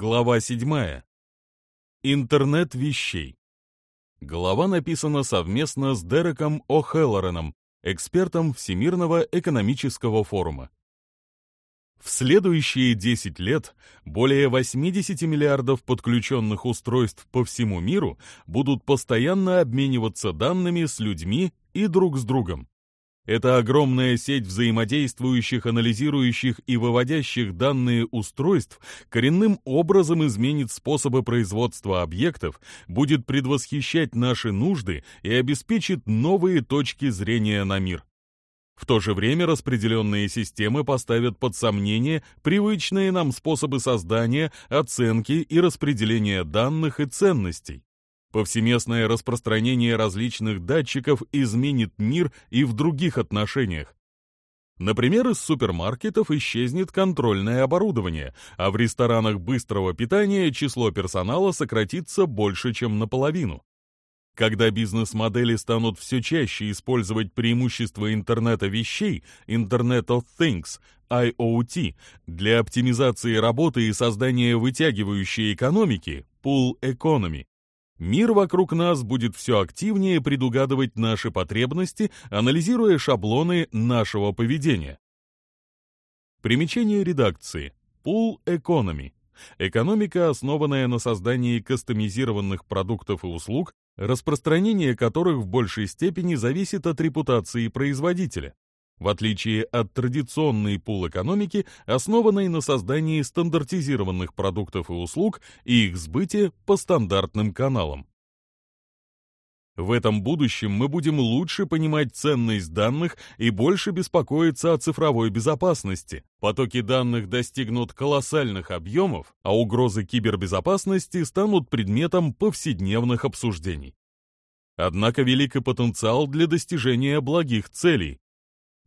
Глава 7. Интернет вещей. Глава написана совместно с Дереком О'Хеллореном, экспертом Всемирного экономического форума. В следующие 10 лет более 80 миллиардов подключенных устройств по всему миру будут постоянно обмениваться данными с людьми и друг с другом. Это огромная сеть взаимодействующих, анализирующих и выводящих данные устройств коренным образом изменит способы производства объектов, будет предвосхищать наши нужды и обеспечит новые точки зрения на мир. В то же время распределенные системы поставят под сомнение привычные нам способы создания, оценки и распределения данных и ценностей. Повсеместное распространение различных датчиков изменит мир и в других отношениях. Например, из супермаркетов исчезнет контрольное оборудование, а в ресторанах быстрого питания число персонала сократится больше, чем наполовину. Когда бизнес-модели станут все чаще использовать преимущества интернета вещей, Internet of Things, IoT, для оптимизации работы и создания вытягивающей экономики, Pool Economy, Мир вокруг нас будет все активнее предугадывать наши потребности, анализируя шаблоны нашего поведения. Примечание редакции. Pool Economy. Экономика, основанная на создании кастомизированных продуктов и услуг, распространение которых в большей степени зависит от репутации производителя в отличие от традиционной пул-экономики, основанной на создании стандартизированных продуктов и услуг и их сбытия по стандартным каналам. В этом будущем мы будем лучше понимать ценность данных и больше беспокоиться о цифровой безопасности. Потоки данных достигнут колоссальных объемов, а угрозы кибербезопасности станут предметом повседневных обсуждений. Однако велик потенциал для достижения благих целей,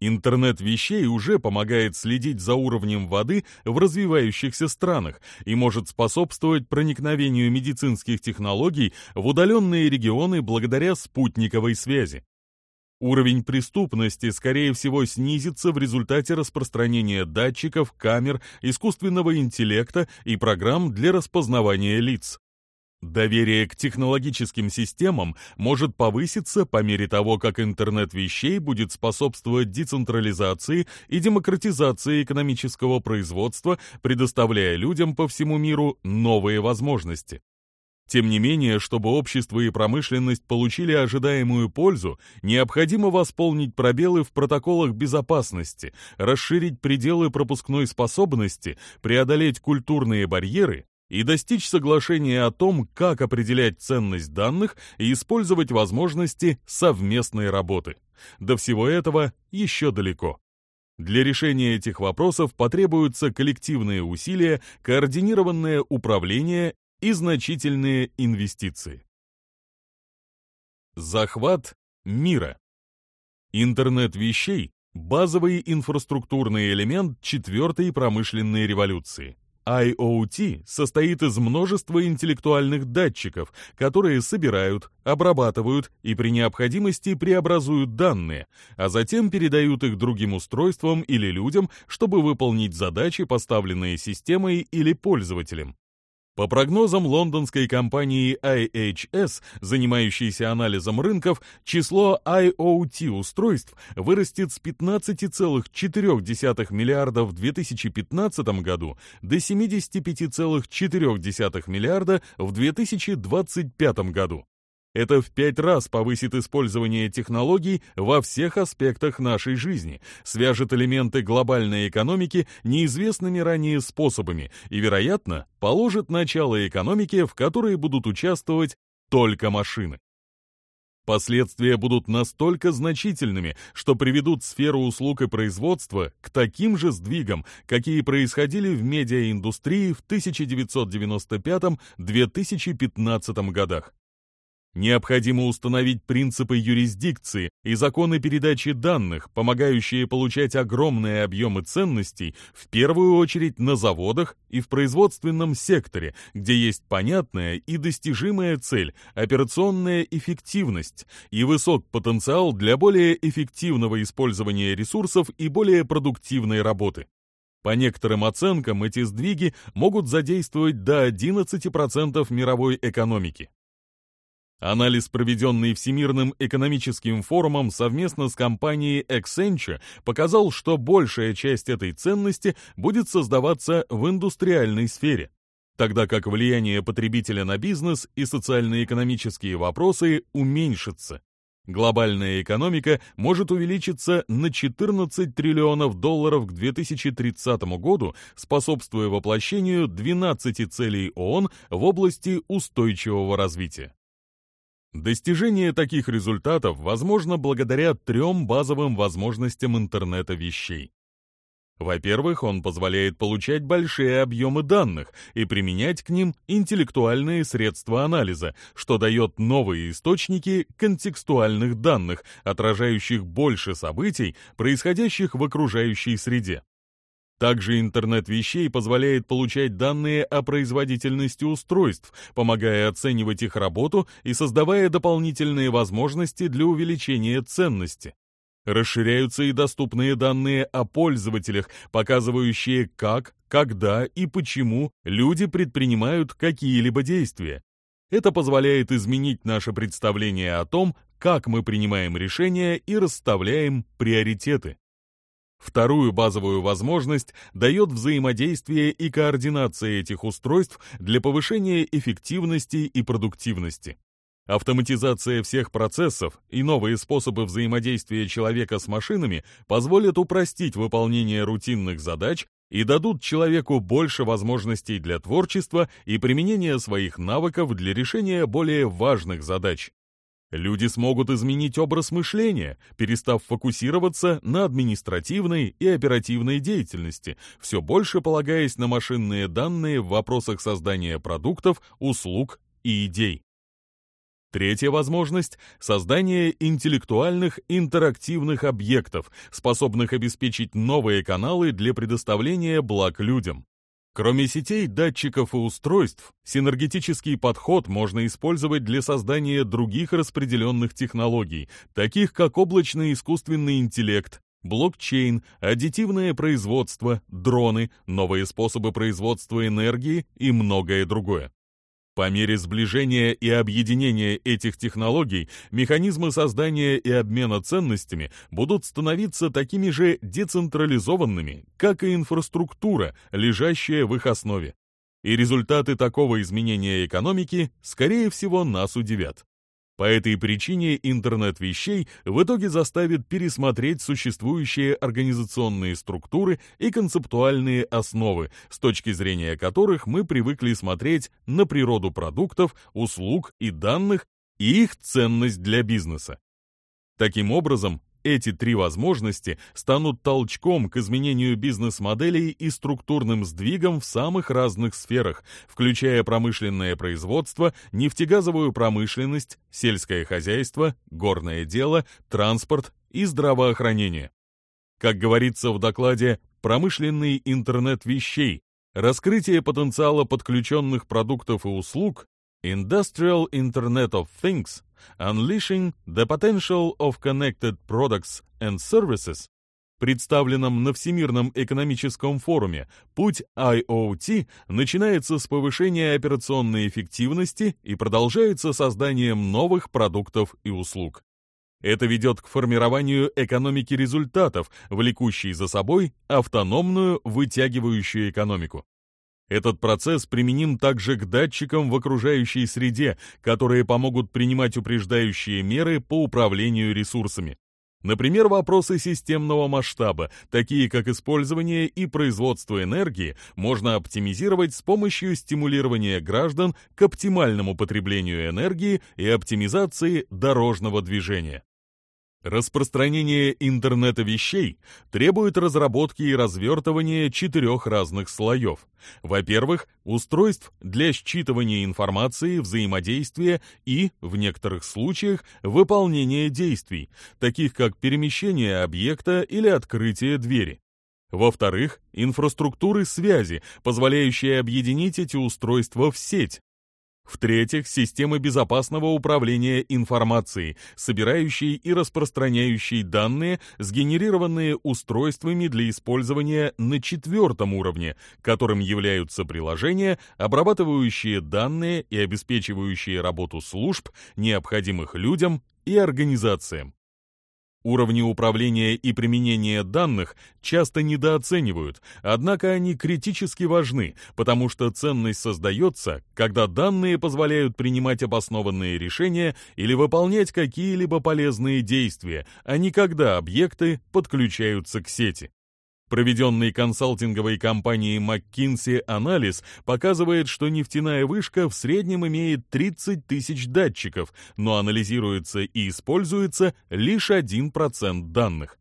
Интернет вещей уже помогает следить за уровнем воды в развивающихся странах и может способствовать проникновению медицинских технологий в удаленные регионы благодаря спутниковой связи. Уровень преступности, скорее всего, снизится в результате распространения датчиков, камер, искусственного интеллекта и программ для распознавания лиц. Доверие к технологическим системам может повыситься по мере того, как интернет вещей будет способствовать децентрализации и демократизации экономического производства, предоставляя людям по всему миру новые возможности. Тем не менее, чтобы общество и промышленность получили ожидаемую пользу, необходимо восполнить пробелы в протоколах безопасности, расширить пределы пропускной способности, преодолеть культурные барьеры и достичь соглашения о том, как определять ценность данных и использовать возможности совместной работы. До всего этого еще далеко. Для решения этих вопросов потребуются коллективные усилия, координированное управление и значительные инвестиции. Захват мира. Интернет вещей – базовый инфраструктурный элемент четвертой промышленной революции. IoT состоит из множества интеллектуальных датчиков, которые собирают, обрабатывают и при необходимости преобразуют данные, а затем передают их другим устройствам или людям, чтобы выполнить задачи, поставленные системой или пользователем. По прогнозам лондонской компании IHS, занимающейся анализом рынков, число IoT-устройств вырастет с 15,4 миллиарда в 2015 году до 75,4 миллиарда в 2025 году. Это в пять раз повысит использование технологий во всех аспектах нашей жизни, свяжет элементы глобальной экономики неизвестными ранее способами и, вероятно, положит начало экономике, в которой будут участвовать только машины. Последствия будут настолько значительными, что приведут сферу услуг и производства к таким же сдвигам, какие происходили в медиаиндустрии в 1995-2015 годах. Необходимо установить принципы юрисдикции и законы передачи данных, помогающие получать огромные объемы ценностей, в первую очередь на заводах и в производственном секторе, где есть понятная и достижимая цель, операционная эффективность и высок потенциал для более эффективного использования ресурсов и более продуктивной работы. По некоторым оценкам, эти сдвиги могут задействовать до 11% мировой экономики. Анализ, проведенный Всемирным экономическим форумом совместно с компанией Accenture, показал, что большая часть этой ценности будет создаваться в индустриальной сфере, тогда как влияние потребителя на бизнес и социально-экономические вопросы уменьшится. Глобальная экономика может увеличиться на 14 триллионов долларов к 2030 году, способствуя воплощению 12 целей ООН в области устойчивого развития. Достижение таких результатов возможно благодаря трем базовым возможностям интернета вещей. Во-первых, он позволяет получать большие объемы данных и применять к ним интеллектуальные средства анализа, что дает новые источники контекстуальных данных, отражающих больше событий, происходящих в окружающей среде. Также интернет вещей позволяет получать данные о производительности устройств, помогая оценивать их работу и создавая дополнительные возможности для увеличения ценности. Расширяются и доступные данные о пользователях, показывающие как, когда и почему люди предпринимают какие-либо действия. Это позволяет изменить наше представление о том, как мы принимаем решения и расставляем приоритеты. Вторую базовую возможность дает взаимодействие и координация этих устройств для повышения эффективности и продуктивности. Автоматизация всех процессов и новые способы взаимодействия человека с машинами позволят упростить выполнение рутинных задач и дадут человеку больше возможностей для творчества и применения своих навыков для решения более важных задач. Люди смогут изменить образ мышления, перестав фокусироваться на административной и оперативной деятельности, все больше полагаясь на машинные данные в вопросах создания продуктов, услуг и идей. Третья возможность – создание интеллектуальных интерактивных объектов, способных обеспечить новые каналы для предоставления благ людям. Кроме сетей, датчиков и устройств, синергетический подход можно использовать для создания других распределенных технологий, таких как облачный искусственный интеллект, блокчейн, аддитивное производство, дроны, новые способы производства энергии и многое другое. По мере сближения и объединения этих технологий, механизмы создания и обмена ценностями будут становиться такими же децентрализованными, как и инфраструктура, лежащая в их основе. И результаты такого изменения экономики, скорее всего, нас удивят. По этой причине интернет вещей в итоге заставит пересмотреть существующие организационные структуры и концептуальные основы, с точки зрения которых мы привыкли смотреть на природу продуктов, услуг и данных и их ценность для бизнеса. Таким образом, эти три возможности станут толчком к изменению бизнес-моделей и структурным сдвигам в самых разных сферах, включая промышленное производство, нефтегазовую промышленность, сельское хозяйство, горное дело, транспорт и здравоохранение. Как говорится в докладе «Промышленный интернет вещей», раскрытие потенциала подключенных продуктов и услуг Industrial Internet of Things Unleashing the Potential of Connected Products and Services, представленном на Всемирном экономическом форуме, путь IoT начинается с повышения операционной эффективности и продолжается созданием новых продуктов и услуг. Это ведет к формированию экономики результатов, влекущей за собой автономную вытягивающую экономику. Этот процесс применим также к датчикам в окружающей среде, которые помогут принимать упреждающие меры по управлению ресурсами. Например, вопросы системного масштаба, такие как использование и производство энергии, можно оптимизировать с помощью стимулирования граждан к оптимальному потреблению энергии и оптимизации дорожного движения. Распространение интернета вещей требует разработки и развертывания четырех разных слоев. Во-первых, устройств для считывания информации, взаимодействия и, в некоторых случаях, выполнения действий, таких как перемещение объекта или открытие двери. Во-вторых, инфраструктуры связи, позволяющие объединить эти устройства в сеть, в-третьих, системы безопасного управления информацией, собирающие и распространяющие данные, сгенерированные устройствами для использования на четвертом уровне, которым являются приложения, обрабатывающие данные и обеспечивающие работу служб, необходимых людям и организациям. Уровни управления и применения данных часто недооценивают, однако они критически важны, потому что ценность создается, когда данные позволяют принимать обоснованные решения или выполнять какие-либо полезные действия, а не когда объекты подключаются к сети. Проведенный консалтинговой компанией McKinsey анализ показывает, что нефтяная вышка в среднем имеет 30 тысяч датчиков, но анализируется и используется лишь 1% данных.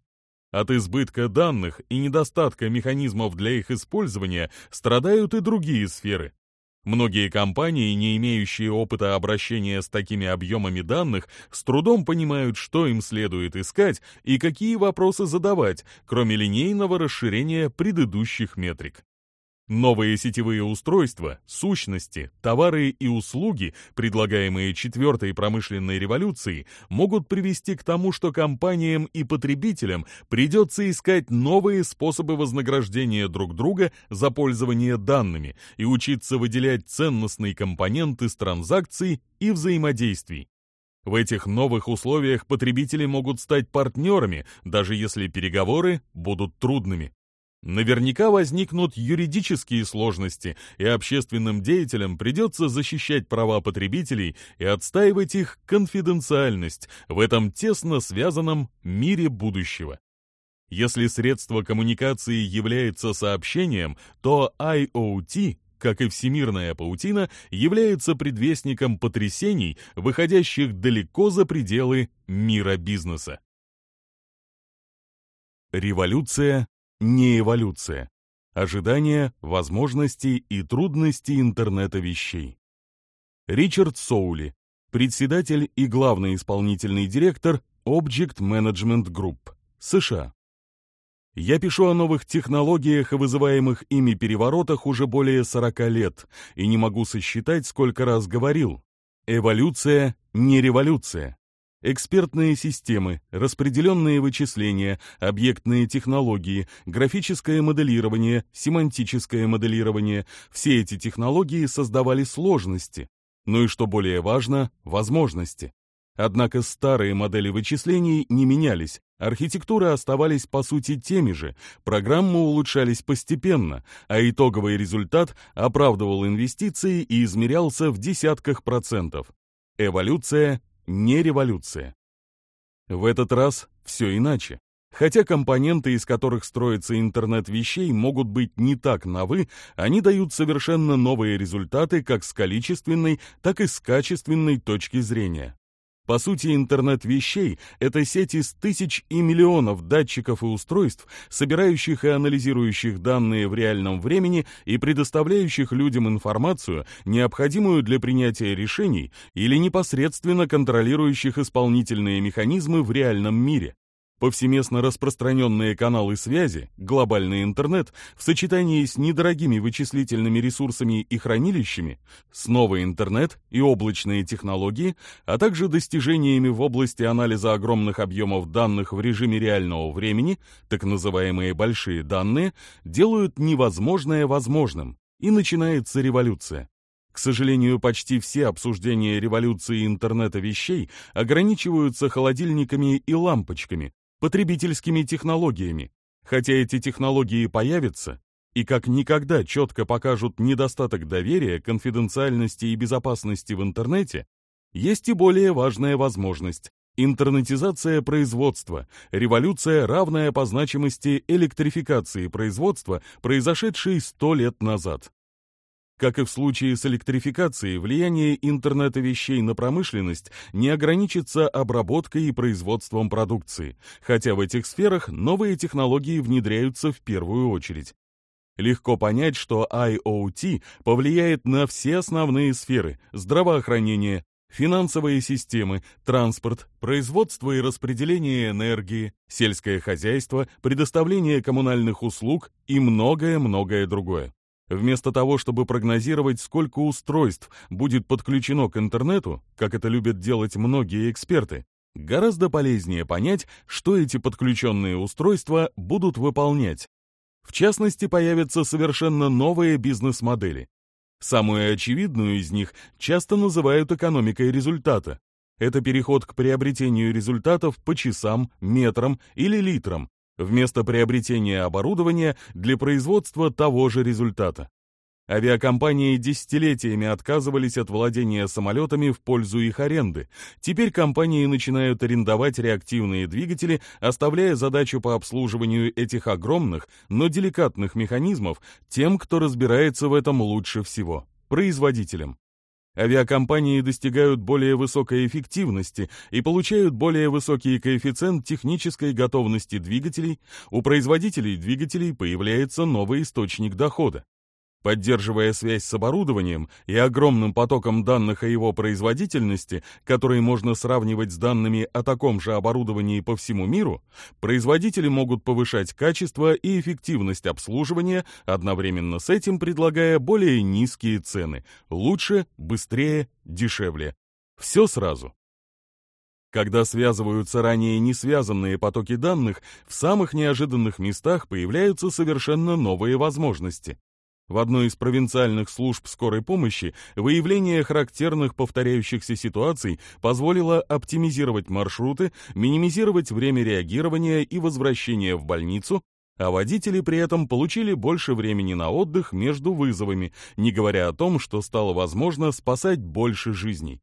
От избытка данных и недостатка механизмов для их использования страдают и другие сферы. Многие компании, не имеющие опыта обращения с такими объемами данных, с трудом понимают, что им следует искать и какие вопросы задавать, кроме линейного расширения предыдущих метрик. Новые сетевые устройства, сущности, товары и услуги, предлагаемые четвертой промышленной революцией, могут привести к тому, что компаниям и потребителям придется искать новые способы вознаграждения друг друга за пользование данными и учиться выделять ценностные компоненты с транзакций и взаимодействий. В этих новых условиях потребители могут стать партнерами, даже если переговоры будут трудными. Наверняка возникнут юридические сложности, и общественным деятелям придется защищать права потребителей и отстаивать их конфиденциальность в этом тесно связанном мире будущего. Если средство коммуникации является сообщением, то IoT, как и всемирная паутина, является предвестником потрясений, выходящих далеко за пределы мира бизнеса. Революция не эволюция. Ожидания, возможности и трудности интернета вещей. Ричард Соули, председатель и главный исполнительный директор Object Management Group, США. Я пишу о новых технологиях и вызываемых ими переворотах уже более 40 лет и не могу сосчитать, сколько раз говорил. Эволюция не революция. Экспертные системы, распределенные вычисления, объектные технологии, графическое моделирование, семантическое моделирование – все эти технологии создавали сложности, ну и, что более важно, возможности. Однако старые модели вычислений не менялись, архитектуры оставались по сути теми же, программы улучшались постепенно, а итоговый результат оправдывал инвестиции и измерялся в десятках процентов. Эволюция не революция. В этот раз все иначе. Хотя компоненты, из которых строится интернет вещей, могут быть не так новы, они дают совершенно новые результаты как с количественной, так и с качественной точки зрения. По сути, интернет вещей — это сеть из тысяч и миллионов датчиков и устройств, собирающих и анализирующих данные в реальном времени и предоставляющих людям информацию, необходимую для принятия решений или непосредственно контролирующих исполнительные механизмы в реальном мире. Повсеместно распространенные каналы связи, глобальный интернет, в сочетании с недорогими вычислительными ресурсами и хранилищами, снова интернет и облачные технологии, а также достижениями в области анализа огромных объемов данных в режиме реального времени, так называемые большие данные, делают невозможное возможным, и начинается революция. К сожалению, почти все обсуждения революции интернета вещей ограничиваются холодильниками и лампочками, потребительскими технологиями, хотя эти технологии появятся и как никогда четко покажут недостаток доверия, конфиденциальности и безопасности в интернете, есть и более важная возможность – интернетизация производства, революция, равная по значимости электрификации производства, произошедшей 100 лет назад. Как и в случае с электрификацией, влияние интернета вещей на промышленность не ограничится обработкой и производством продукции, хотя в этих сферах новые технологии внедряются в первую очередь. Легко понять, что IoT повлияет на все основные сферы – здравоохранение, финансовые системы, транспорт, производство и распределение энергии, сельское хозяйство, предоставление коммунальных услуг и многое-многое другое. Вместо того, чтобы прогнозировать, сколько устройств будет подключено к интернету, как это любят делать многие эксперты, гораздо полезнее понять, что эти подключенные устройства будут выполнять. В частности, появятся совершенно новые бизнес-модели. Самую очевидную из них часто называют экономикой результата. Это переход к приобретению результатов по часам, метрам или литрам, вместо приобретения оборудования для производства того же результата. Авиакомпании десятилетиями отказывались от владения самолетами в пользу их аренды. Теперь компании начинают арендовать реактивные двигатели, оставляя задачу по обслуживанию этих огромных, но деликатных механизмов тем, кто разбирается в этом лучше всего – производителям. Авиакомпании достигают более высокой эффективности и получают более высокий коэффициент технической готовности двигателей, у производителей двигателей появляется новый источник дохода. Поддерживая связь с оборудованием и огромным потоком данных о его производительности, которые можно сравнивать с данными о таком же оборудовании по всему миру, производители могут повышать качество и эффективность обслуживания, одновременно с этим предлагая более низкие цены, лучше, быстрее, дешевле. Все сразу. Когда связываются ранее не связанные потоки данных, в самых неожиданных местах появляются совершенно новые возможности. В одной из провинциальных служб скорой помощи выявление характерных повторяющихся ситуаций позволило оптимизировать маршруты, минимизировать время реагирования и возвращения в больницу, а водители при этом получили больше времени на отдых между вызовами, не говоря о том, что стало возможно спасать больше жизней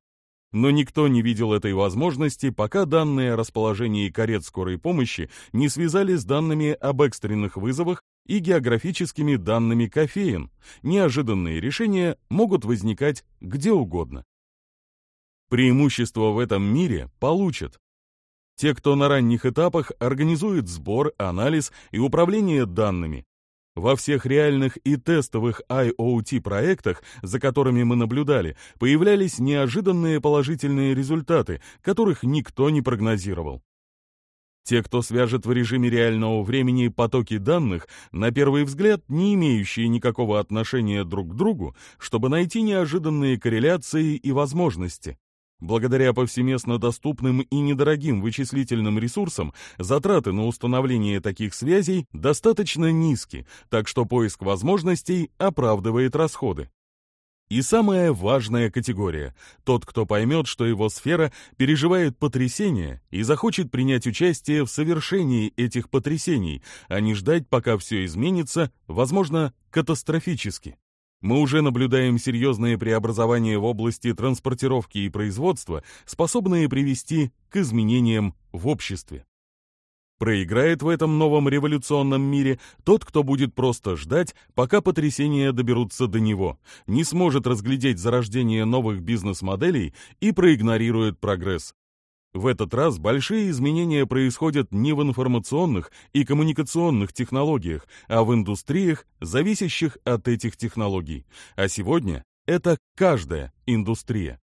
но никто не видел этой возможности, пока данные о расположении карет скорой помощи не связали с данными об экстренных вызовах и географическими данными кофеин. Неожиданные решения могут возникать где угодно. Преимущество в этом мире получат те, кто на ранних этапах организует сбор, анализ и управление данными, во всех реальных и тестовых IoT-проектах, за которыми мы наблюдали, появлялись неожиданные положительные результаты, которых никто не прогнозировал. Те, кто свяжет в режиме реального времени потоки данных, на первый взгляд не имеющие никакого отношения друг к другу, чтобы найти неожиданные корреляции и возможности. Благодаря повсеместно доступным и недорогим вычислительным ресурсам, затраты на установление таких связей достаточно низки, так что поиск возможностей оправдывает расходы. И самая важная категория – тот, кто поймет, что его сфера переживает потрясение и захочет принять участие в совершении этих потрясений, а не ждать, пока все изменится, возможно, катастрофически. Мы уже наблюдаем серьезные преобразования в области транспортировки и производства, способные привести к изменениям в обществе. Проиграет в этом новом революционном мире тот, кто будет просто ждать, пока потрясения доберутся до него, не сможет разглядеть зарождение новых бизнес-моделей и проигнорирует прогресс. В этот раз большие изменения происходят не в информационных и коммуникационных технологиях, а в индустриях, зависящих от этих технологий. А сегодня это каждая индустрия.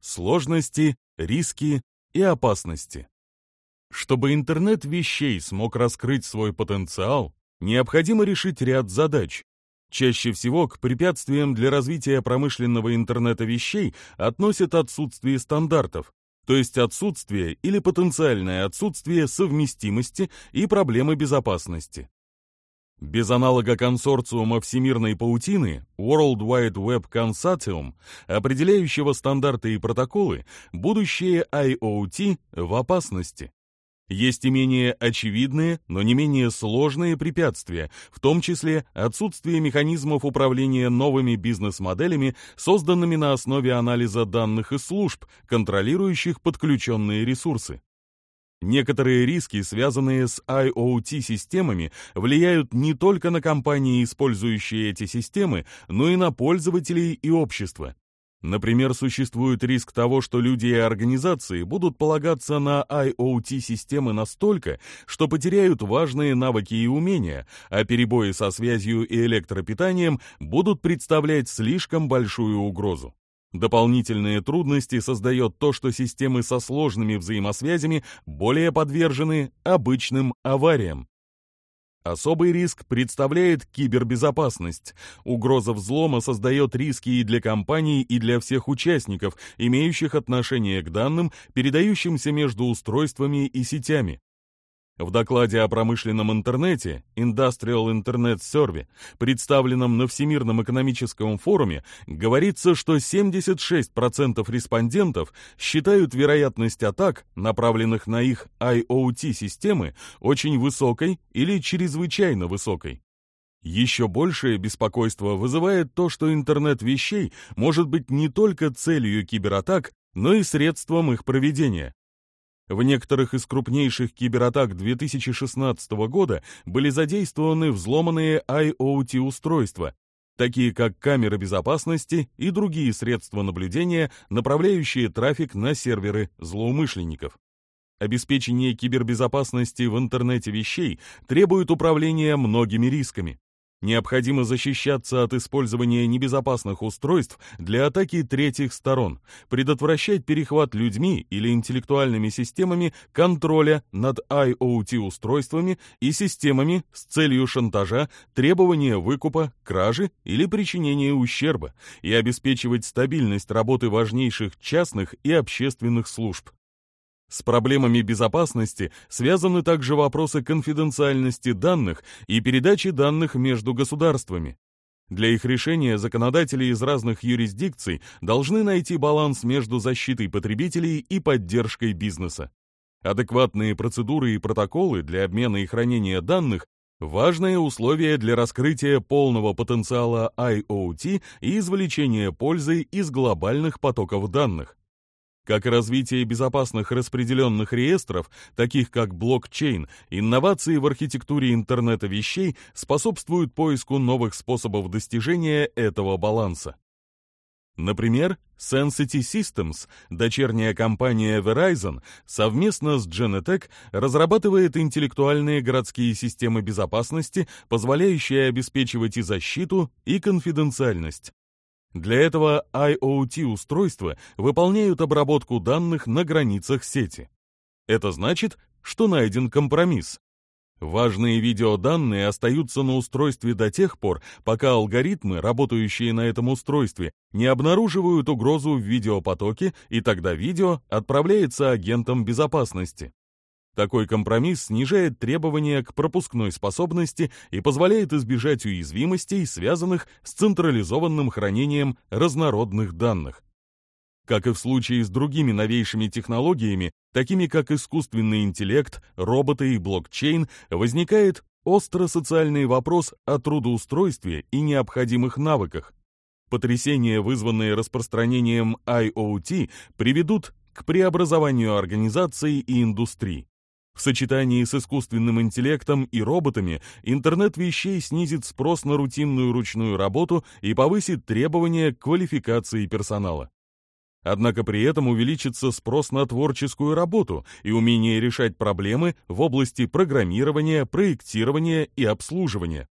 Сложности, риски и опасности. Чтобы интернет вещей смог раскрыть свой потенциал, необходимо решить ряд задач, Чаще всего к препятствиям для развития промышленного интернета вещей относят отсутствие стандартов, то есть отсутствие или потенциальное отсутствие совместимости и проблемы безопасности. Без аналога консорциума всемирной паутины World Wide Web Consortium, определяющего стандарты и протоколы, будущее IoT в опасности. Есть и менее очевидные, но не менее сложные препятствия, в том числе отсутствие механизмов управления новыми бизнес-моделями, созданными на основе анализа данных и служб, контролирующих подключенные ресурсы. Некоторые риски, связанные с IoT-системами, влияют не только на компании, использующие эти системы, но и на пользователей и общество. Например, существует риск того, что люди и организации будут полагаться на IoT-системы настолько, что потеряют важные навыки и умения, а перебои со связью и электропитанием будут представлять слишком большую угрозу. Дополнительные трудности создает то, что системы со сложными взаимосвязями более подвержены обычным авариям. Особый риск представляет кибербезопасность. Угроза взлома создает риски и для компаний, и для всех участников, имеющих отношение к данным, передающимся между устройствами и сетями. В докладе о промышленном интернете Industrial Internet Survey, представленном на Всемирном экономическом форуме, говорится, что 76% респондентов считают вероятность атак, направленных на их IoT-системы, очень высокой или чрезвычайно высокой. Еще большее беспокойство вызывает то, что интернет вещей может быть не только целью кибератак, но и средством их проведения. В некоторых из крупнейших кибератак 2016 года были задействованы взломанные IoT-устройства, такие как камеры безопасности и другие средства наблюдения, направляющие трафик на серверы злоумышленников. Обеспечение кибербезопасности в интернете вещей требует управления многими рисками. Необходимо защищаться от использования небезопасных устройств для атаки третьих сторон, предотвращать перехват людьми или интеллектуальными системами контроля над IoT-устройствами и системами с целью шантажа, требования выкупа, кражи или причинения ущерба и обеспечивать стабильность работы важнейших частных и общественных служб. С проблемами безопасности связаны также вопросы конфиденциальности данных и передачи данных между государствами. Для их решения законодатели из разных юрисдикций должны найти баланс между защитой потребителей и поддержкой бизнеса. Адекватные процедуры и протоколы для обмена и хранения данных – важное условие для раскрытия полного потенциала IoT и извлечения пользы из глобальных потоков данных. Как развитие безопасных распределенных реестров, таких как блокчейн, инновации в архитектуре интернета вещей способствуют поиску новых способов достижения этого баланса. Например, Sensity Systems, дочерняя компания Verizon, совместно с Genetec разрабатывает интеллектуальные городские системы безопасности, позволяющие обеспечивать и защиту, и конфиденциальность. Для этого IoT-устройства выполняют обработку данных на границах сети. Это значит, что найден компромисс. Важные видеоданные остаются на устройстве до тех пор, пока алгоритмы, работающие на этом устройстве, не обнаруживают угрозу в видеопотоке, и тогда видео отправляется агентам безопасности. Такой компромисс снижает требования к пропускной способности и позволяет избежать уязвимостей, связанных с централизованным хранением разнородных данных. Как и в случае с другими новейшими технологиями, такими как искусственный интеллект, роботы и блокчейн, возникает остро-социальный вопрос о трудоустройстве и необходимых навыках. Потрясения, вызванные распространением IoT, приведут к преобразованию организаций и индустрии. В сочетании с искусственным интеллектом и роботами интернет вещей снизит спрос на рутинную ручную работу и повысит требования к квалификации персонала. Однако при этом увеличится спрос на творческую работу и умение решать проблемы в области программирования, проектирования и обслуживания.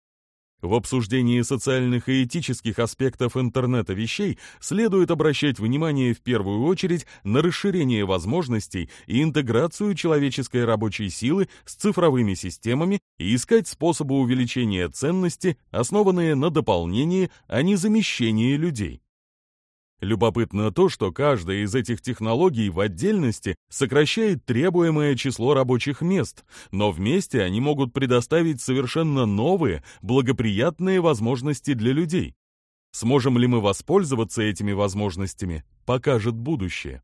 В обсуждении социальных и этических аспектов интернета вещей следует обращать внимание в первую очередь на расширение возможностей и интеграцию человеческой рабочей силы с цифровыми системами и искать способы увеличения ценности, основанные на дополнении, а не замещении людей. Любопытно то, что каждая из этих технологий в отдельности сокращает требуемое число рабочих мест, но вместе они могут предоставить совершенно новые, благоприятные возможности для людей. Сможем ли мы воспользоваться этими возможностями, покажет будущее.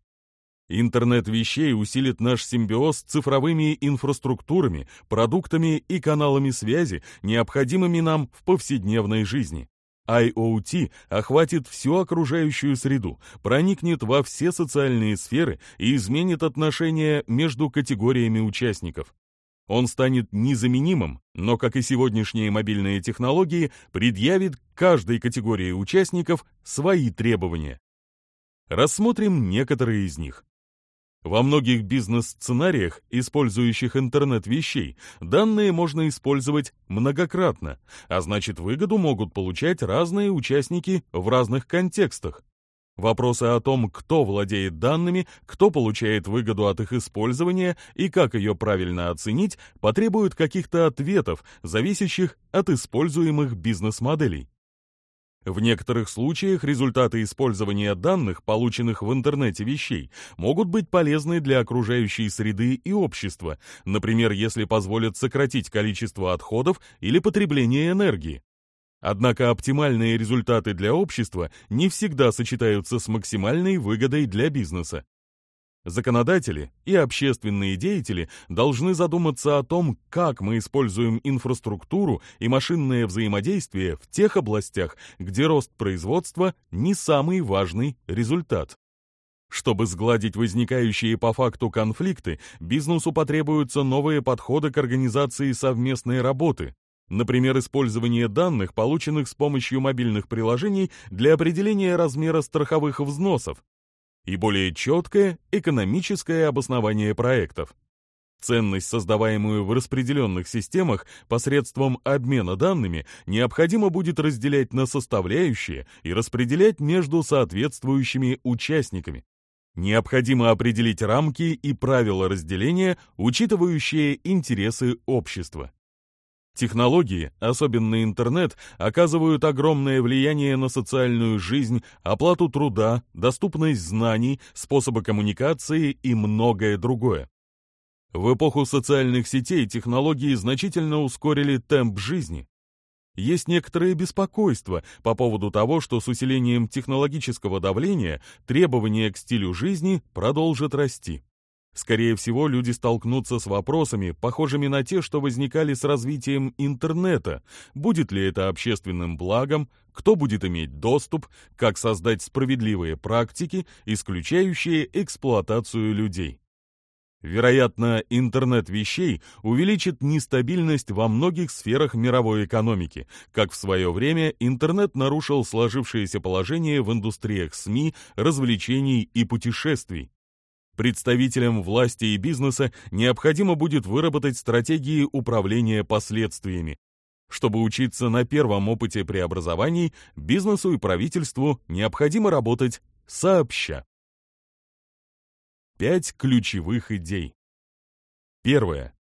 Интернет вещей усилит наш симбиоз цифровыми инфраструктурами, продуктами и каналами связи, необходимыми нам в повседневной жизни. IoT охватит всю окружающую среду, проникнет во все социальные сферы и изменит отношения между категориями участников. Он станет незаменимым, но, как и сегодняшние мобильные технологии, предъявит каждой категории участников свои требования. Рассмотрим некоторые из них. Во многих бизнес-сценариях, использующих интернет вещей, данные можно использовать многократно, а значит выгоду могут получать разные участники в разных контекстах. Вопросы о том, кто владеет данными, кто получает выгоду от их использования и как ее правильно оценить, потребуют каких-то ответов, зависящих от используемых бизнес-моделей. В некоторых случаях результаты использования данных, полученных в интернете вещей, могут быть полезны для окружающей среды и общества, например, если позволят сократить количество отходов или потребление энергии. Однако оптимальные результаты для общества не всегда сочетаются с максимальной выгодой для бизнеса. Законодатели и общественные деятели должны задуматься о том, как мы используем инфраструктуру и машинное взаимодействие в тех областях, где рост производства не самый важный результат. Чтобы сгладить возникающие по факту конфликты, бизнесу потребуются новые подходы к организации совместной работы, Например, использование данных, полученных с помощью мобильных приложений для определения размера страховых взносов, и более четкое экономическое обоснование проектов. Ценность, создаваемую в распределенных системах посредством обмена данными, необходимо будет разделять на составляющие и распределять между соответствующими участниками. Необходимо определить рамки и правила разделения, учитывающие интересы общества. Технологии, особенно интернет, оказывают огромное влияние на социальную жизнь, оплату труда, доступность знаний, способы коммуникации и многое другое. В эпоху социальных сетей технологии значительно ускорили темп жизни. Есть некоторые беспокойства по поводу того, что с усилением технологического давления требования к стилю жизни продолжат расти. Скорее всего, люди столкнутся с вопросами, похожими на те, что возникали с развитием интернета. Будет ли это общественным благом? Кто будет иметь доступ? Как создать справедливые практики, исключающие эксплуатацию людей? Вероятно, интернет вещей увеличит нестабильность во многих сферах мировой экономики, как в свое время интернет нарушил сложившееся положение в индустриях СМИ, развлечений и путешествий. Представителям власти и бизнеса необходимо будет выработать стратегии управления последствиями. Чтобы учиться на первом опыте преобразований, бизнесу и правительству необходимо работать сообща. Пять ключевых идей. Первое.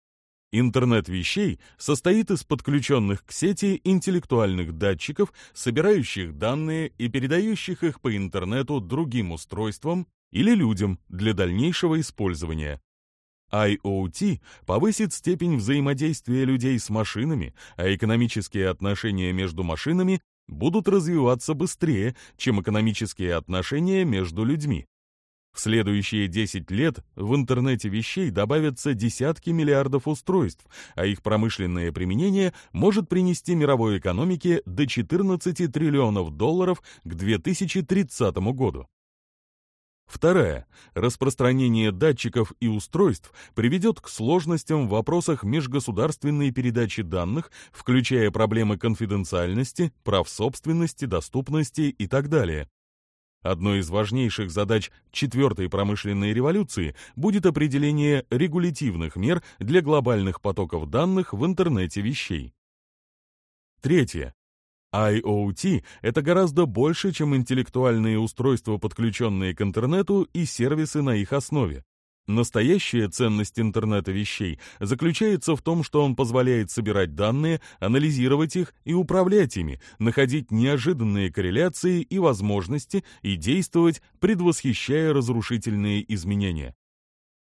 Интернет вещей состоит из подключенных к сети интеллектуальных датчиков, собирающих данные и передающих их по интернету другим устройствам или людям для дальнейшего использования. IoT повысит степень взаимодействия людей с машинами, а экономические отношения между машинами будут развиваться быстрее, чем экономические отношения между людьми. В следующие 10 лет в интернете вещей добавятся десятки миллиардов устройств, а их промышленное применение может принести мировой экономике до 14 триллионов долларов к 2030 году. Вторая. Распространение датчиков и устройств приведет к сложностям в вопросах межгосударственной передачи данных, включая проблемы конфиденциальности, прав собственности, доступности и так далее. Одной из важнейших задач четвертой промышленной революции будет определение регулятивных мер для глобальных потоков данных в интернете вещей. Третье. IoT — это гораздо больше, чем интеллектуальные устройства, подключенные к интернету, и сервисы на их основе. Настоящая ценность интернета вещей заключается в том, что он позволяет собирать данные, анализировать их и управлять ими, находить неожиданные корреляции и возможности и действовать, предвосхищая разрушительные изменения.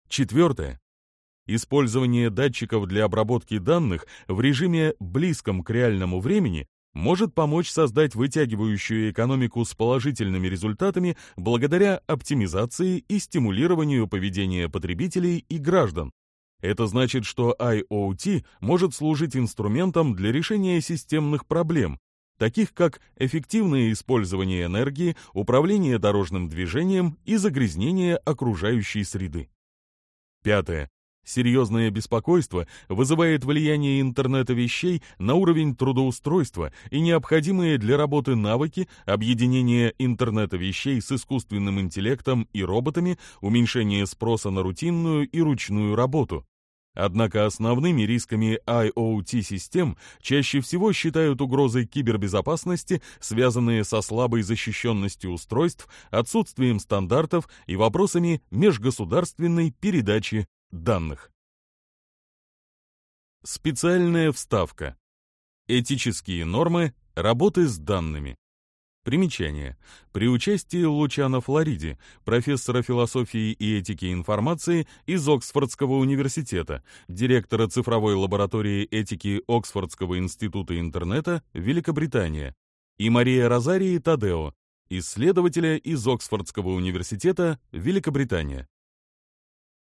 Четвертое. Использование датчиков для обработки данных в режиме близком к реальному времени может помочь создать вытягивающую экономику с положительными результатами благодаря оптимизации и стимулированию поведения потребителей и граждан. Это значит, что IoT может служить инструментом для решения системных проблем, таких как эффективное использование энергии, управление дорожным движением и загрязнение окружающей среды. Пятое. Серьезное беспокойство вызывает влияние интернета вещей на уровень трудоустройства и необходимые для работы навыки, объединение интернета вещей с искусственным интеллектом и роботами, уменьшение спроса на рутинную и ручную работу. Однако основными рисками IoT-систем чаще всего считают угрозы кибербезопасности, связанные со слабой защищенностью устройств, отсутствием стандартов и вопросами межгосударственной передачи данных. Специальная вставка. Этические нормы работы с данными. Примечание. При участии Лучана Флориди, профессора философии и этики информации из Оксфордского университета, директора цифровой лаборатории этики Оксфордского института интернета, Великобритания, и Мария Розарии Тадео, исследователя из Оксфордского университета, Великобритания.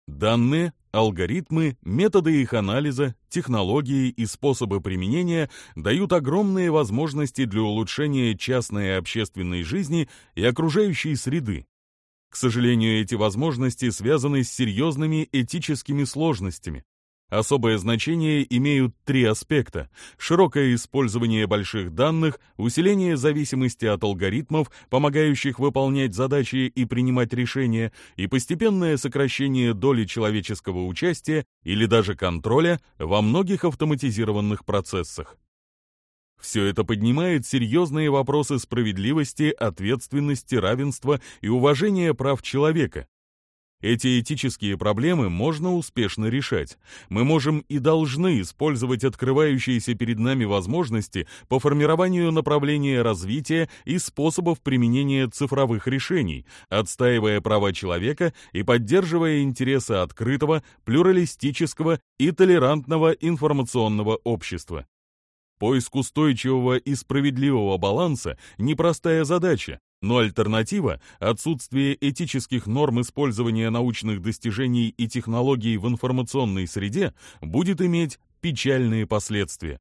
Данные, алгоритмы, методы их анализа, технологии и способы применения дают огромные возможности для улучшения частной и общественной жизни и окружающей среды. К сожалению, эти возможности связаны с серьезными этическими сложностями, Особое значение имеют три аспекта – широкое использование больших данных, усиление зависимости от алгоритмов, помогающих выполнять задачи и принимать решения, и постепенное сокращение доли человеческого участия или даже контроля во многих автоматизированных процессах. Все это поднимает серьезные вопросы справедливости, ответственности, равенства и уважения прав человека, эти этические проблемы можно успешно решать. Мы можем и должны использовать открывающиеся перед нами возможности по формированию направления развития и способов применения цифровых решений, отстаивая права человека и поддерживая интересы открытого, плюралистического и толерантного информационного общества. Поиск устойчивого и справедливого баланса – непростая задача, но альтернатива – отсутствие этических норм использования научных достижений и технологий в информационной среде будет иметь печальные последствия.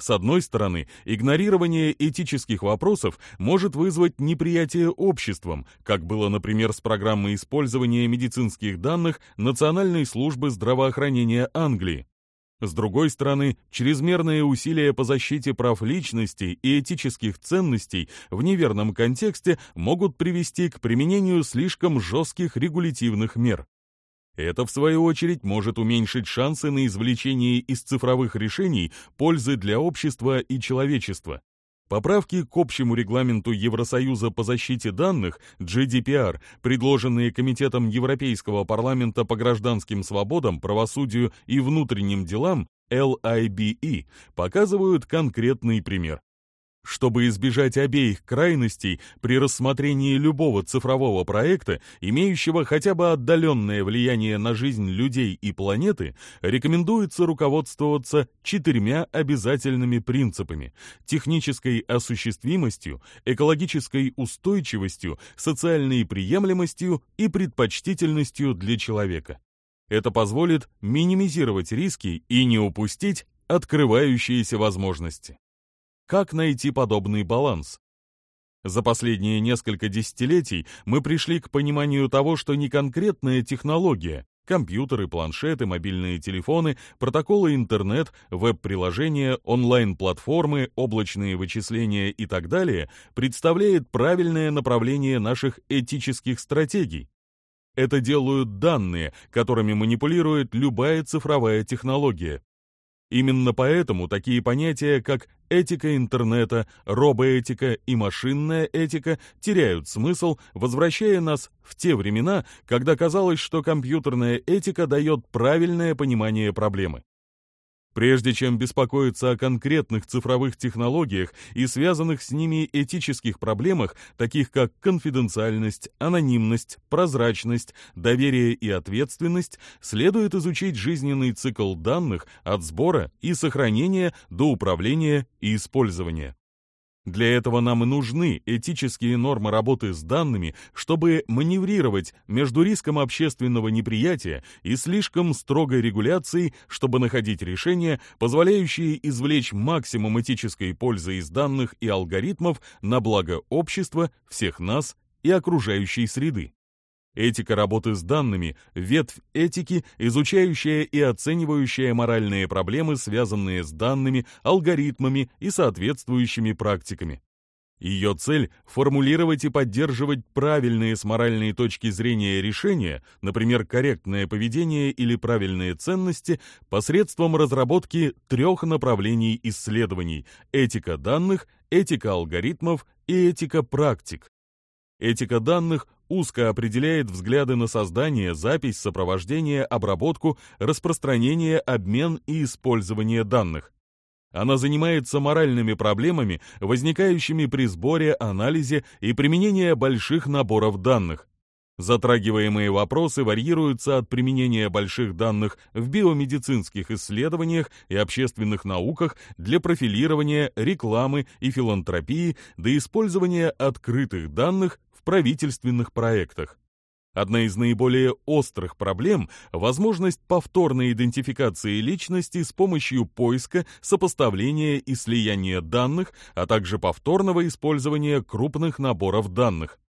С одной стороны, игнорирование этических вопросов может вызвать неприятие обществом, как было, например, с программой использования медицинских данных Национальной службы здравоохранения Англии, с другой стороны, чрезмерные усилия по защите прав личности и этических ценностей в неверном контексте могут привести к применению слишком жестких регулятивных мер. Это, в свою очередь, может уменьшить шансы на извлечение из цифровых решений пользы для общества и человечества. Поправки к общему регламенту Евросоюза по защите данных GDPR, предложенные Комитетом Европейского парламента по гражданским свободам, правосудию и внутренним делам LIBE, показывают конкретный пример. Чтобы избежать обеих крайностей при рассмотрении любого цифрового проекта, имеющего хотя бы отдаленное влияние на жизнь людей и планеты, рекомендуется руководствоваться четырьмя обязательными принципами – технической осуществимостью, экологической устойчивостью, социальной приемлемостью и предпочтительностью для человека. Это позволит минимизировать риски и не упустить открывающиеся возможности. Как найти подобный баланс? За последние несколько десятилетий мы пришли к пониманию того, что не конкретная технология, компьютеры, планшеты, мобильные телефоны, протоколы интернет, веб-приложения, онлайн-платформы, облачные вычисления и так далее представляет правильное направление наших этических стратегий. Это делают данные, которыми манипулирует любая цифровая технология. Именно поэтому такие понятия, как этика интернета, робоэтика и машинная этика теряют смысл, возвращая нас в те времена, когда казалось, что компьютерная этика дает правильное понимание проблемы. Прежде чем беспокоиться о конкретных цифровых технологиях и связанных с ними этических проблемах, таких как конфиденциальность, анонимность, прозрачность, доверие и ответственность, следует изучить жизненный цикл данных от сбора и сохранения до управления и использования. Для этого нам и нужны этические нормы работы с данными, чтобы маневрировать между риском общественного неприятия и слишком строгой регуляцией, чтобы находить решения, позволяющие извлечь максимум этической пользы из данных и алгоритмов на благо общества, всех нас и окружающей среды. Этика работы с данными – ветвь этики, изучающая и оценивающая моральные проблемы, связанные с данными, алгоритмами и соответствующими практиками. Ее цель – формулировать и поддерживать правильные с моральной точки зрения решения, например, корректное поведение или правильные ценности, посредством разработки трех направлений исследований – этика данных, этика алгоритмов и этика практик. Этика данных узко определяет взгляды на создание, запись, сопровождение, обработку, распространение, обмен и использование данных. Она занимается моральными проблемами, возникающими при сборе, анализе и применении больших наборов данных. Затрагиваемые вопросы варьируются от применения больших данных в биомедицинских исследованиях и общественных науках для профилирования, рекламы и филантропии до использования открытых данных правительственных проектах. Одна из наиболее острых проблем – возможность повторной идентификации личности с помощью поиска, сопоставления и слияния данных, а также повторного использования крупных наборов данных.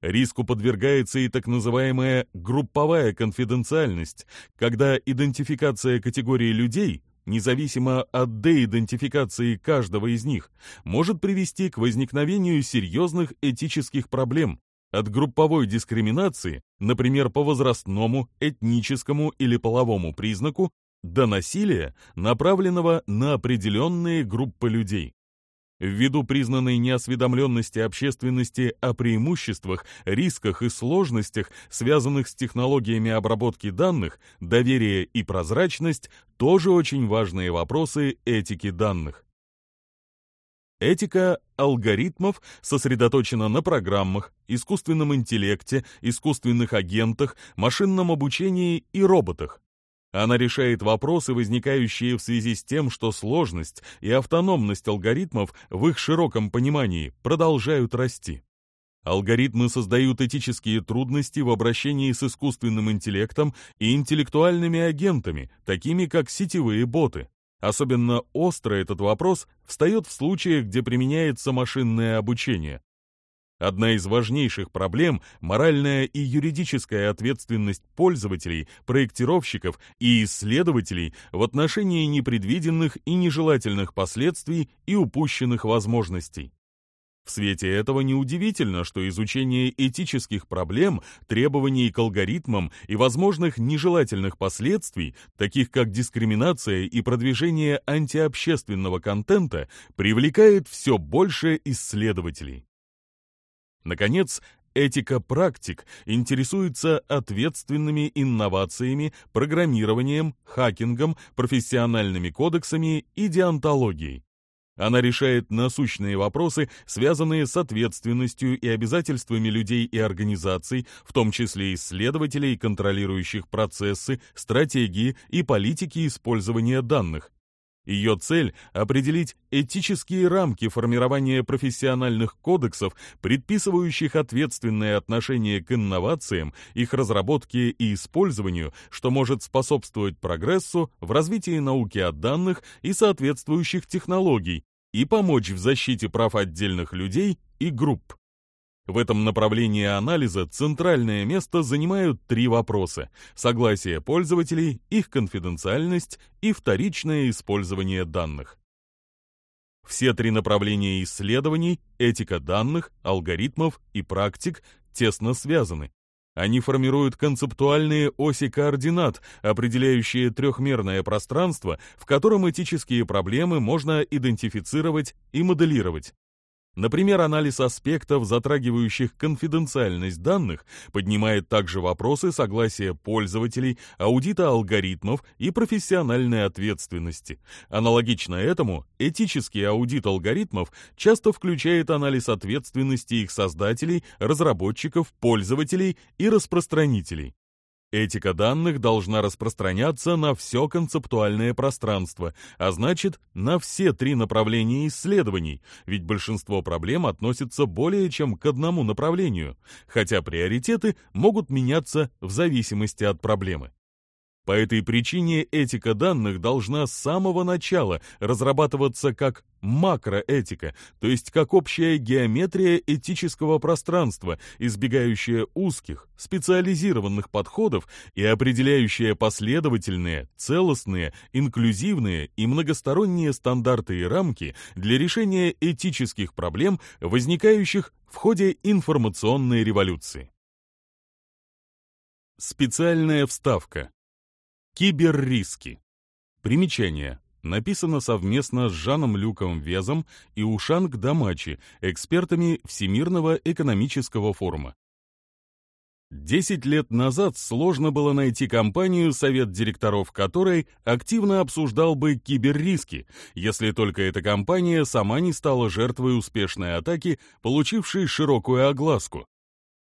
Риску подвергается и так называемая групповая конфиденциальность, когда идентификация категории людей независимо от деидентификации каждого из них, может привести к возникновению серьезных этических проблем, от групповой дискриминации, например, по возрастному, этническому или половому признаку, до насилия, направленного на определенные группы людей. Ввиду признанной неосведомленности общественности о преимуществах, рисках и сложностях, связанных с технологиями обработки данных, доверие и прозрачность – тоже очень важные вопросы этики данных. Этика алгоритмов сосредоточена на программах, искусственном интеллекте, искусственных агентах, машинном обучении и роботах. Она решает вопросы, возникающие в связи с тем, что сложность и автономность алгоритмов в их широком понимании продолжают расти. Алгоритмы создают этические трудности в обращении с искусственным интеллектом и интеллектуальными агентами, такими как сетевые боты. Особенно остро этот вопрос встает в случаях, где применяется машинное обучение, Одна из важнейших проблем – моральная и юридическая ответственность пользователей, проектировщиков и исследователей в отношении непредвиденных и нежелательных последствий и упущенных возможностей. В свете этого неудивительно, что изучение этических проблем, требований к алгоритмам и возможных нежелательных последствий, таких как дискриминация и продвижение антиобщественного контента, привлекает все больше исследователей. Наконец, этика практик интересуется ответственными инновациями, программированием, хакингом, профессиональными кодексами и деонтологией. Она решает насущные вопросы, связанные с ответственностью и обязательствами людей и организаций, в том числе исследователей, контролирующих процессы, стратегии и политики использования данных, ее цель — определить этические рамки формирования профессиональных кодексов, предписывающих ответственное отношение к инновациям, их разработке и использованию, что может способствовать прогрессу в развитии науки о данных и соответствующих технологий, и помочь в защите прав отдельных людей и групп. В этом направлении анализа центральное место занимают три вопроса – согласие пользователей, их конфиденциальность и вторичное использование данных. Все три направления исследований – этика данных, алгоритмов и практик – тесно связаны. Они формируют концептуальные оси координат, определяющие трехмерное пространство, в котором этические проблемы можно идентифицировать и моделировать. Например, анализ аспектов, затрагивающих конфиденциальность данных, поднимает также вопросы согласия пользователей, аудита алгоритмов и профессиональной ответственности. Аналогично этому, этический аудит алгоритмов часто включает анализ ответственности их создателей, разработчиков, пользователей и распространителей. Этика данных должна распространяться на все концептуальное пространство, а значит, на все три направления исследований, ведь большинство проблем относятся более чем к одному направлению, хотя приоритеты могут меняться в зависимости от проблемы. По этой причине этика данных должна с самого начала разрабатываться как макроэтика, то есть как общая геометрия этического пространства, избегающая узких, специализированных подходов и определяющая последовательные, целостные, инклюзивные и многосторонние стандарты и рамки для решения этических проблем, возникающих в ходе информационной революции. Специальная вставка Киберриски. Примечание. Написано совместно с Жаном Люком Везом и Ушанг Дамачи, экспертами Всемирного экономического форума. Десять лет назад сложно было найти компанию, совет директоров которой активно обсуждал бы киберриски, если только эта компания сама не стала жертвой успешной атаки, получившей широкую огласку.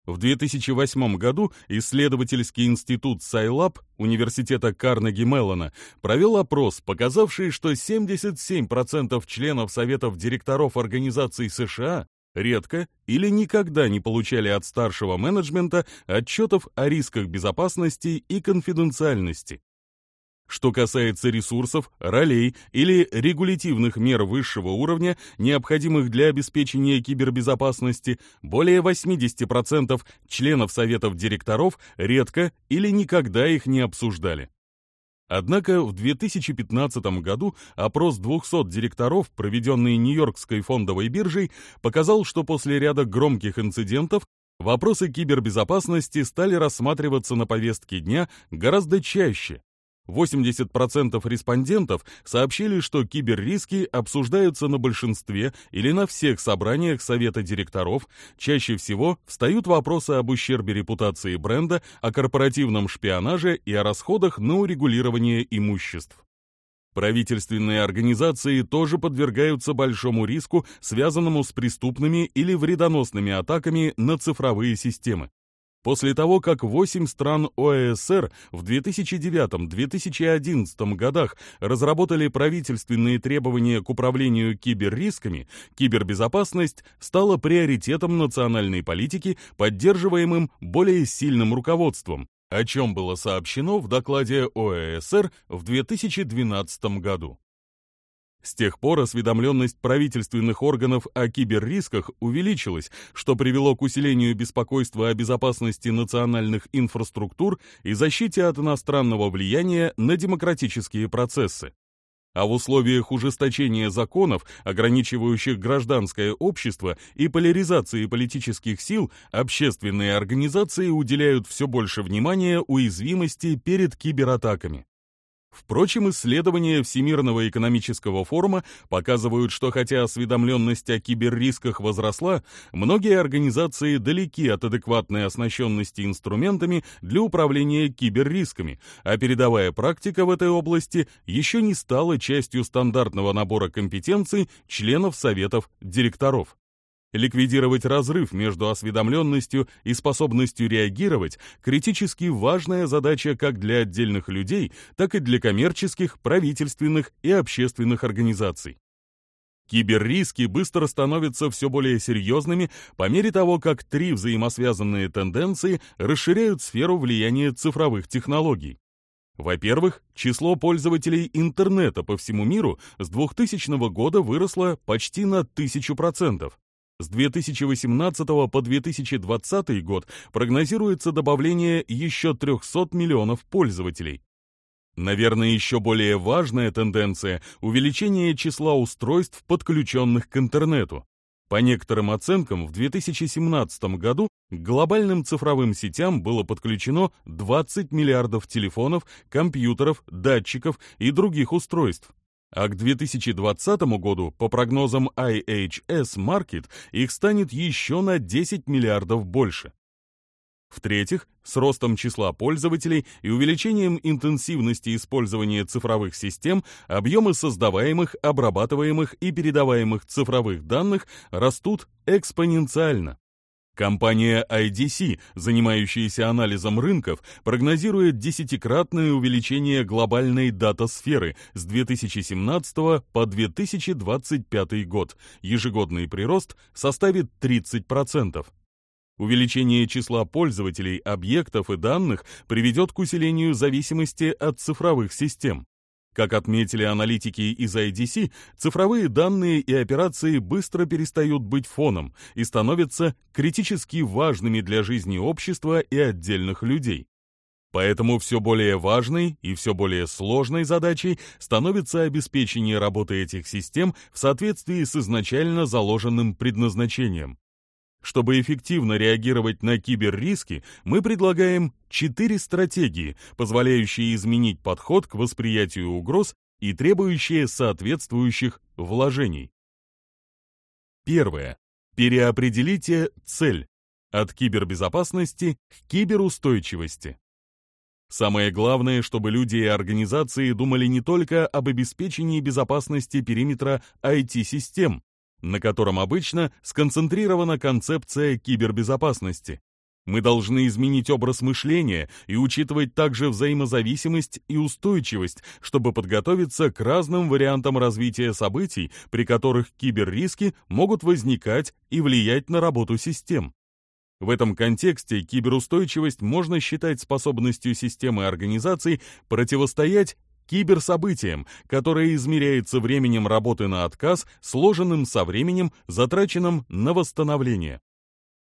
В 2008 году исследовательский институт CyLab Университета Карнеги-Меллона провел опрос, показавший, что 77% членов Советов директоров организаций США редко или никогда не получали от старшего менеджмента отчетов о рисках безопасности и конфиденциальности. Что касается ресурсов, ролей или регулятивных мер высшего уровня, необходимых для обеспечения кибербезопасности, более 80% членов советов директоров редко или никогда их не обсуждали. Однако в 2015 году опрос 200 директоров, проведенный Нью-Йоркской фондовой биржей, показал, что после ряда громких инцидентов вопросы кибербезопасности стали рассматриваться на повестке дня гораздо чаще, 80% респондентов сообщили, что киберриски обсуждаются на большинстве или на всех собраниях совета директоров, чаще всего встают вопросы об ущербе репутации бренда, о корпоративном шпионаже и о расходах на урегулирование имуществ. Правительственные организации тоже подвергаются большому риску, связанному с преступными или вредоносными атаками на цифровые системы. После того, как 8 стран ОСР в 2009-2011 годах разработали правительственные требования к управлению киберрисками, кибербезопасность стала приоритетом национальной политики, поддерживаемым более сильным руководством, о чем было сообщено в докладе ОЭСР в 2012 году. С тех пор осведомленность правительственных органов о киберрисках увеличилась, что привело к усилению беспокойства о безопасности национальных инфраструктур и защите от иностранного влияния на демократические процессы. А в условиях ужесточения законов, ограничивающих гражданское общество и поляризации политических сил, общественные организации уделяют все больше внимания уязвимости перед кибератаками. Впрочем, исследования Всемирного экономического форума показывают, что хотя осведомленность о киберрисках возросла, многие организации далеки от адекватной оснащенности инструментами для управления киберрисками, а передовая практика в этой области еще не стала частью стандартного набора компетенций членов советов директоров. Ликвидировать разрыв между осведомленностью и способностью реагировать – критически важная задача как для отдельных людей, так и для коммерческих, правительственных и общественных организаций. Киберриски быстро становятся все более серьезными по мере того, как три взаимосвязанные тенденции расширяют сферу влияния цифровых технологий. Во-первых, число пользователей интернета по всему миру с 2000 года выросло почти на 1000%. С 2018 по 2020 год прогнозируется добавление еще 300 миллионов пользователей. Наверное, еще более важная тенденция – увеличение числа устройств, подключенных к интернету. По некоторым оценкам, в 2017 году к глобальным цифровым сетям было подключено 20 миллиардов телефонов, компьютеров, датчиков и других устройств. А к 2020 году, по прогнозам IHS Market, их станет еще на 10 миллиардов больше. В-третьих, с ростом числа пользователей и увеличением интенсивности использования цифровых систем, объемы создаваемых, обрабатываемых и передаваемых цифровых данных растут экспоненциально. Компания IDC, занимающаяся анализом рынков, прогнозирует десятикратное увеличение глобальной дата-сферы с 2017 по 2025 год. Ежегодный прирост составит 30%. Увеличение числа пользователей, объектов и данных приведет к усилению зависимости от цифровых систем. Как отметили аналитики из IDC, цифровые данные и операции быстро перестают быть фоном и становятся критически важными для жизни общества и отдельных людей. Поэтому все более важной и все более сложной задачей становится обеспечение работы этих систем в соответствии с изначально заложенным предназначением. Чтобы эффективно реагировать на киберриски, мы предлагаем четыре стратегии, позволяющие изменить подход к восприятию угроз и требующие соответствующих вложений. Первое. Переопределите цель от кибербезопасности к киберустойчивости. Самое главное, чтобы люди и организации думали не только об обеспечении безопасности периметра IT-систем, на котором обычно сконцентрирована концепция кибербезопасности. Мы должны изменить образ мышления и учитывать также взаимозависимость и устойчивость, чтобы подготовиться к разным вариантам развития событий, при которых киберриски могут возникать и влиять на работу систем. В этом контексте киберустойчивость можно считать способностью системы организаций противостоять киберсобытием, которое измеряется временем работы на отказ, сложенным со временем, затраченным на восстановление.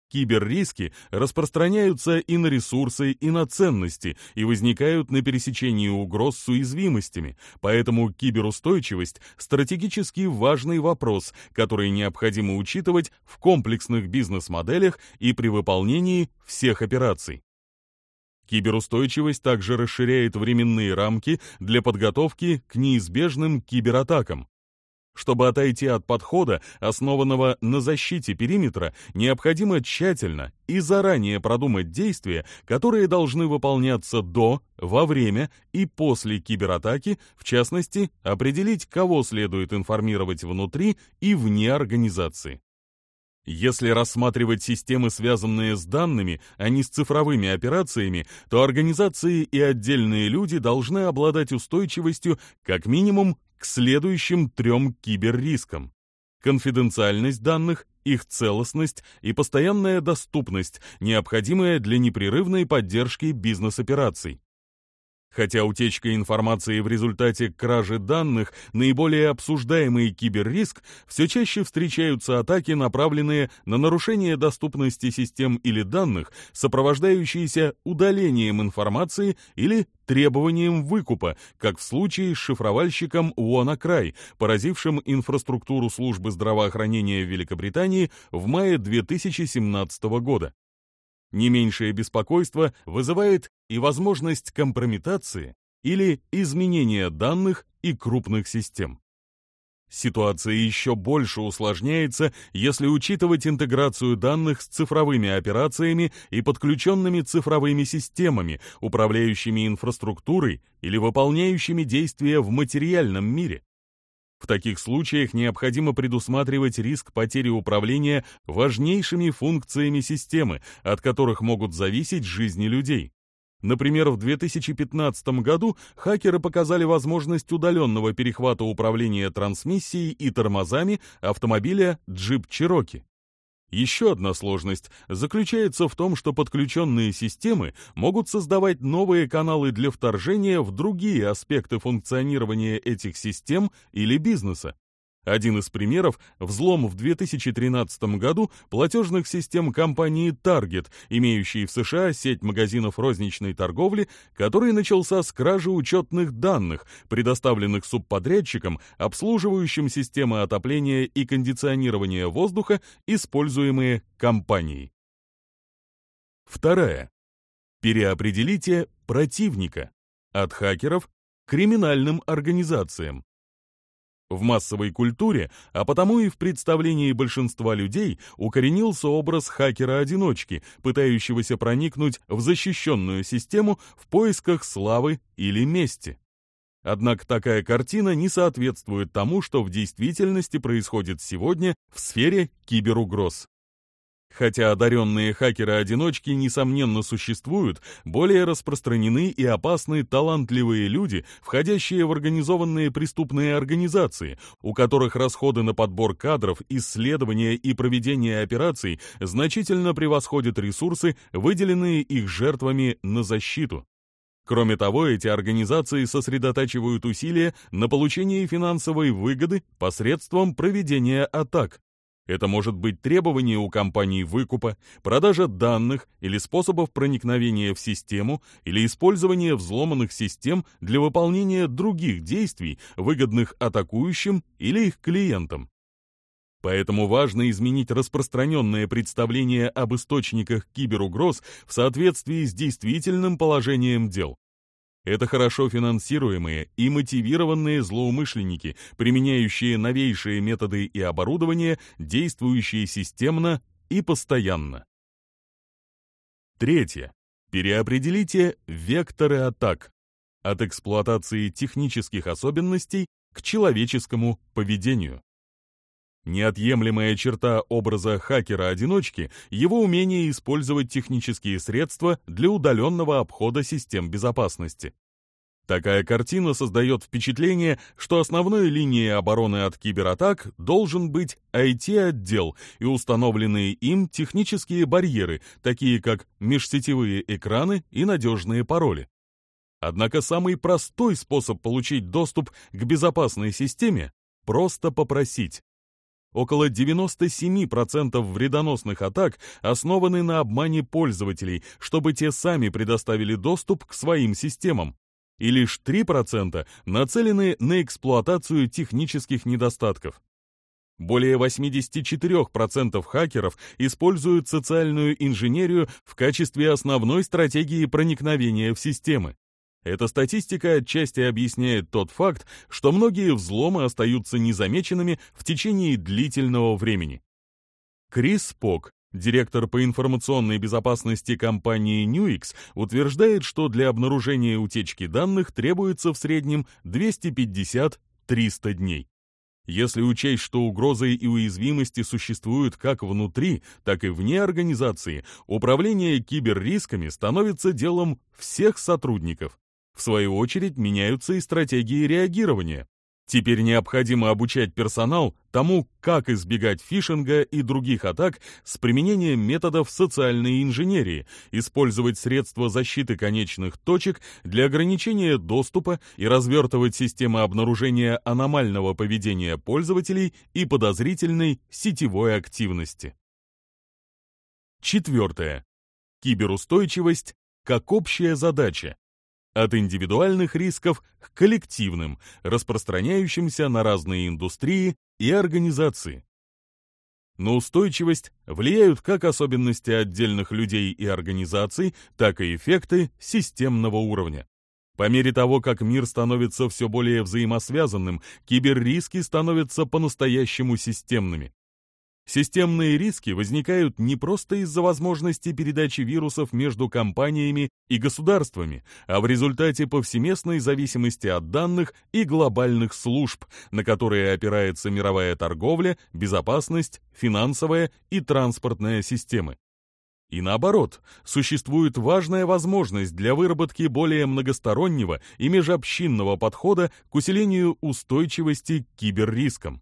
Киберриски распространяются и на ресурсы, и на ценности, и возникают на пересечении угроз с уязвимостями, поэтому киберустойчивость – стратегически важный вопрос, который необходимо учитывать в комплексных бизнес-моделях и при выполнении всех операций. Киберустойчивость также расширяет временные рамки для подготовки к неизбежным кибератакам. Чтобы отойти от подхода, основанного на защите периметра, необходимо тщательно и заранее продумать действия, которые должны выполняться до, во время и после кибератаки, в частности, определить, кого следует информировать внутри и вне организации. Если рассматривать системы, связанные с данными, а не с цифровыми операциями, то организации и отдельные люди должны обладать устойчивостью как минимум к следующим трем киберрискам. Конфиденциальность данных, их целостность и постоянная доступность, необходимая для непрерывной поддержки бизнес-операций. Хотя утечка информации в результате кражи данных – наиболее обсуждаемый киберриск, все чаще встречаются атаки, направленные на нарушение доступности систем или данных, сопровождающиеся удалением информации или требованием выкупа, как в случае с шифровальщиком WannaCry, поразившим инфраструктуру службы здравоохранения Великобритании в мае 2017 года. Не меньшее беспокойство вызывает и возможность компрометации или изменения данных и крупных систем. Ситуация еще больше усложняется, если учитывать интеграцию данных с цифровыми операциями и подключенными цифровыми системами, управляющими инфраструктурой или выполняющими действия в материальном мире. В таких случаях необходимо предусматривать риск потери управления важнейшими функциями системы, от которых могут зависеть жизни людей. Например, в 2015 году хакеры показали возможность удаленного перехвата управления трансмиссией и тормозами автомобиля Jeep Cherokee. Еще одна сложность заключается в том, что подключенные системы могут создавать новые каналы для вторжения в другие аспекты функционирования этих систем или бизнеса. Один из примеров – взлом в 2013 году платежных систем компании Target, имеющей в США сеть магазинов розничной торговли, который начался с кражи учетных данных, предоставленных субподрядчикам, обслуживающим системы отопления и кондиционирования воздуха, используемые компанией. Вторая. Переопределите противника от хакеров к криминальным организациям. В массовой культуре, а потому и в представлении большинства людей, укоренился образ хакера-одиночки, пытающегося проникнуть в защищенную систему в поисках славы или мести. Однако такая картина не соответствует тому, что в действительности происходит сегодня в сфере киберугроз. Хотя одаренные хакеры-одиночки, несомненно, существуют, более распространены и опасны талантливые люди, входящие в организованные преступные организации, у которых расходы на подбор кадров, исследования и проведение операций значительно превосходят ресурсы, выделенные их жертвами на защиту. Кроме того, эти организации сосредотачивают усилия на получении финансовой выгоды посредством проведения атак, это может быть требование у компании выкупа, продажа данных или способов проникновения в систему или использование взломанных систем для выполнения других действий, выгодных атакующим или их клиентам. Поэтому важно изменить распространенное представление об источниках киберугроз в соответствии с действительным положением дел. Это хорошо финансируемые и мотивированные злоумышленники, применяющие новейшие методы и оборудование, действующие системно и постоянно. Третье. Переопределите векторы атак от эксплуатации технических особенностей к человеческому поведению. Неотъемлемая черта образа хакера-одиночки — его умение использовать технические средства для удаленного обхода систем безопасности. Такая картина создает впечатление, что основной линией обороны от кибератак должен быть IT-отдел и установленные им технические барьеры, такие как межсетевые экраны и надежные пароли. Однако самый простой способ получить доступ к безопасной системе – просто попросить. Около 97% вредоносных атак основаны на обмане пользователей, чтобы те сами предоставили доступ к своим системам. И лишь 3% нацелены на эксплуатацию технических недостатков. Более 84% хакеров используют социальную инженерию в качестве основной стратегии проникновения в системы. Эта статистика отчасти объясняет тот факт, что многие взломы остаются незамеченными в течение длительного времени. Крис Пок, директор по информационной безопасности компании Nuix, утверждает, что для обнаружения утечки данных требуется в среднем 250-300 дней. Если учесть, что угрозы и уязвимости существуют как внутри, так и вне организации, управление киберрисками становится делом всех сотрудников. В свою очередь меняются и стратегии реагирования. Теперь необходимо обучать персонал тому, как избегать фишинга и других атак с применением методов социальной инженерии, использовать средства защиты конечных точек для ограничения доступа и развертывать системы обнаружения аномального поведения пользователей и подозрительной сетевой активности. Четвертое. Киберустойчивость как общая задача, от индивидуальных рисков к коллективным, распространяющимся на разные индустрии и организации. На устойчивость влияют как особенности отдельных людей и организаций, так и эффекты системного уровня. По мере того, как мир становится все более взаимосвязанным, киберриски становятся по-настоящему системными. Системные риски возникают не просто из-за возможности передачи вирусов между компаниями и государствами, а в результате повсеместной зависимости от данных и глобальных служб, на которые опирается мировая торговля, безопасность, финансовая и транспортная системы. И наоборот, существует важная возможность для выработки более многостороннего и межобщинного подхода к усилению устойчивости к киберрискам.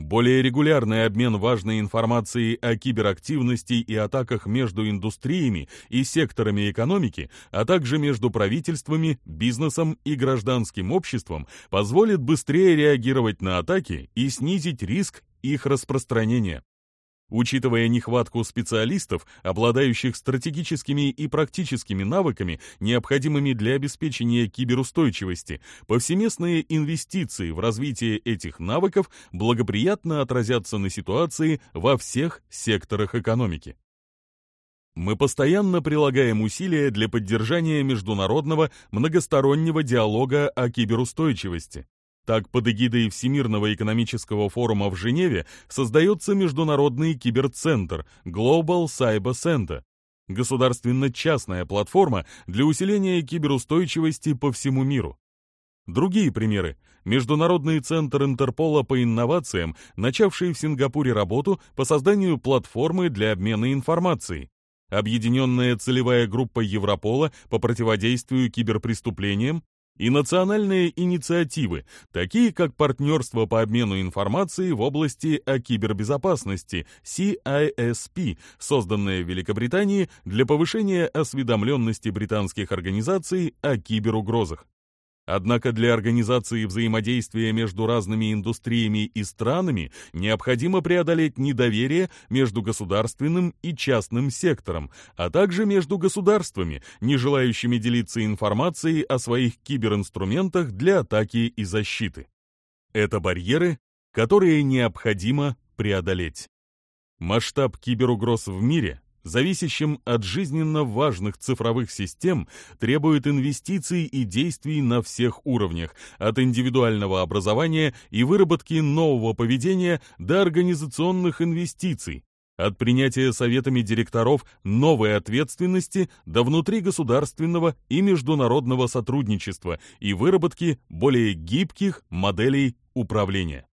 Более регулярный обмен важной информацией о киберактивности и атаках между индустриями и секторами экономики, а также между правительствами, бизнесом и гражданским обществом позволит быстрее реагировать на атаки и снизить риск их распространения. Учитывая нехватку специалистов, обладающих стратегическими и практическими навыками, необходимыми для обеспечения киберустойчивости, повсеместные инвестиции в развитие этих навыков благоприятно отразятся на ситуации во всех секторах экономики. Мы постоянно прилагаем усилия для поддержания международного многостороннего диалога о киберустойчивости. Так, под эгидой Всемирного экономического форума в Женеве создается международный киберцентр Global Cyber Center, государственно-частная платформа для усиления киберустойчивости по всему миру. Другие примеры. Международный центр Интерпола по инновациям, начавший в Сингапуре работу по созданию платформы для обмена информацией. Объединенная целевая группа Европола по противодействию киберпреступлениям и национальные инициативы, такие как партнерство по обмену информацией в области о кибербезопасности CISP, созданное в Великобритании для повышения осведомленности британских организаций о киберугрозах. Однако для организации взаимодействия между разными индустриями и странами необходимо преодолеть недоверие между государственным и частным сектором, а также между государствами, не желающими делиться информацией о своих киберинструментах для атаки и защиты. Это барьеры, которые необходимо преодолеть. Масштаб киберугроз в мире зависящим от жизненно важных цифровых систем, требует инвестиций и действий на всех уровнях, от индивидуального образования и выработки нового поведения до организационных инвестиций, от принятия советами директоров новой ответственности до внутригосударственного и международного сотрудничества и выработки более гибких моделей управления.